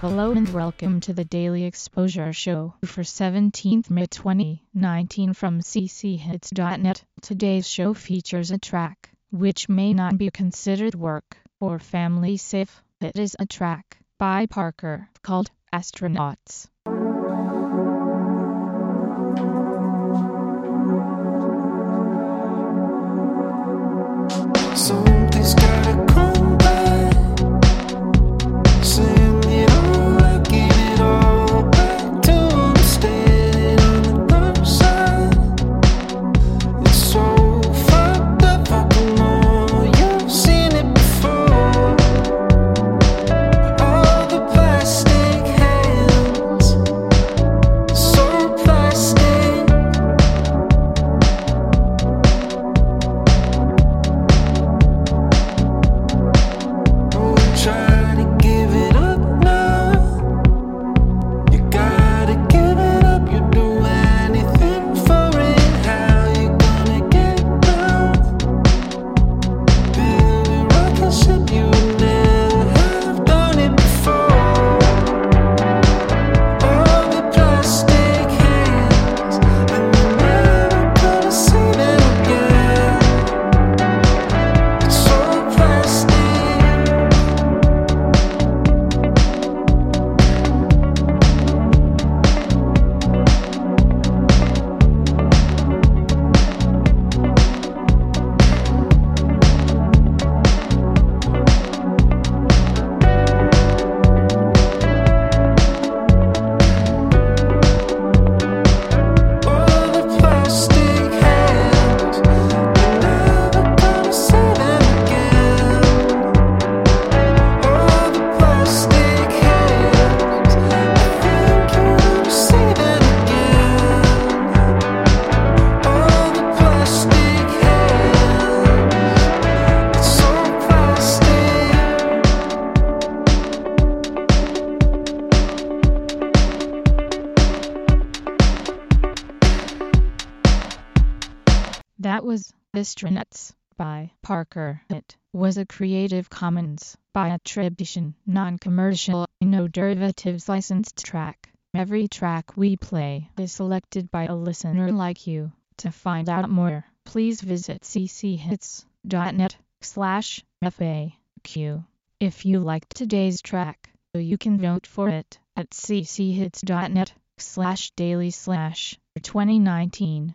Hello and welcome to the Daily Exposure Show for 17th May 2019 from cchits.net. Today's show features a track which may not be considered work or family safe. It is a track by Parker called Astronauts. Something's That was Astronauts by Parker. It was a Creative Commons by attribution, non-commercial, no derivatives licensed track. Every track we play is selected by a listener like you. To find out more, please visit cchits.net slash FAQ. If you liked today's track, you can vote for it at cchits.net slash daily slash 2019